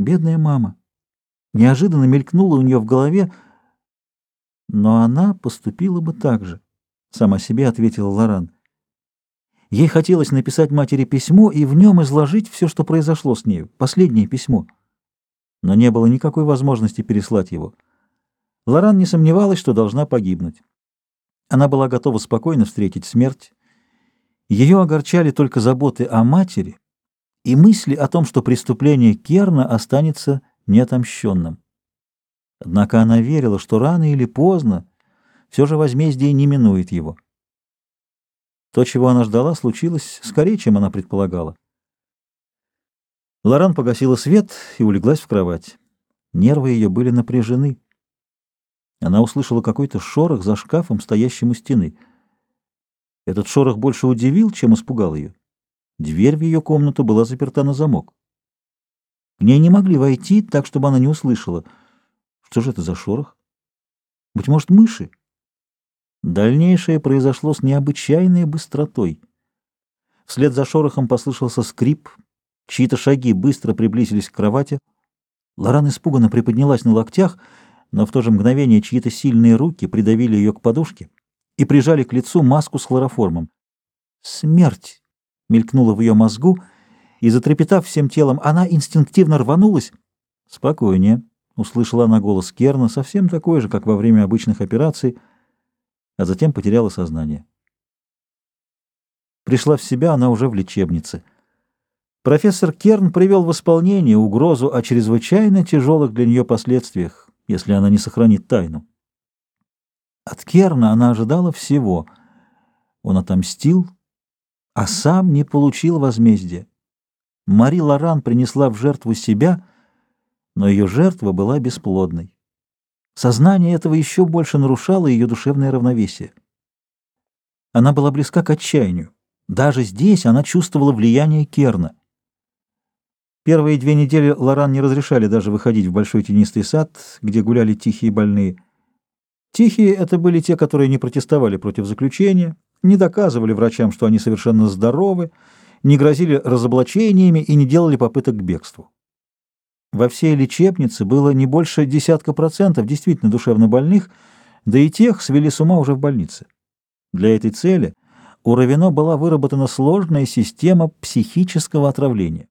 Бедная мама. Неожиданно мелькнула у нее в голове, но она поступила бы так же, — сама себе ответила Лоран. Ей хотелось написать матери письмо и в нем изложить все, что произошло с нею, последнее письмо. Но не было никакой возможности переслать его. Лоран не сомневалась, что должна погибнуть. Она была готова спокойно встретить смерть. Ее огорчали только заботы о матери и мысли о том, что преступление Керна останется неотомщенным. Однако она верила, что рано или поздно все же возмездие не минует его. То, чего она ждала, случилось скорее, чем она предполагала. Лоран погасила свет и улеглась в кровать. Нервы ее были напряжены. Она услышала какой-то шорох за шкафом, стоящим у стены. Этот шорох больше удивил, чем испугал ее. Дверь в ее комнату была заперта на замок. К ней не могли войти, так, чтобы она не услышала. Что же это за шорох? Быть может, мыши? Дальнейшее произошло с необычайной быстротой. Вслед за шорохом послышался скрип, чьи-то шаги быстро приблизились к кровати. Лоран испуганно приподнялась на локтях, но в то же мгновение чьи-то сильные руки придавили ее к подушке и прижали к лицу маску с хлороформом. «Смерть!» — мелькнула в ее мозгу — и, затрепетав всем телом, она инстинктивно рванулась. «Спокойнее», — услышала она голос Керна, совсем такой же, как во время обычных операций, а затем потеряла сознание. Пришла в себя она уже в лечебнице. Профессор Керн привел в исполнение угрозу о чрезвычайно тяжелых для нее последствиях, если она не сохранит тайну. От Керна она ожидала всего. Он отомстил, а сам не получил возмездия. Мари Лоран принесла в жертву себя, но ее жертва была бесплодной. Сознание этого еще больше нарушало ее душевное равновесие. Она была близка к отчаянию. Даже здесь она чувствовала влияние Керна. Первые две недели Лоран не разрешали даже выходить в большой тенистый сад, где гуляли тихие больные. Тихие — это были те, которые не протестовали против заключения, не доказывали врачам, что они совершенно здоровы, не грозили разоблачениями и не делали попыток к бегству. Во всей лечебнице было не больше десятка процентов действительно душевно больных, да и тех свели с ума уже в больнице. Для этой цели у Равино была выработана сложная система психического отравления.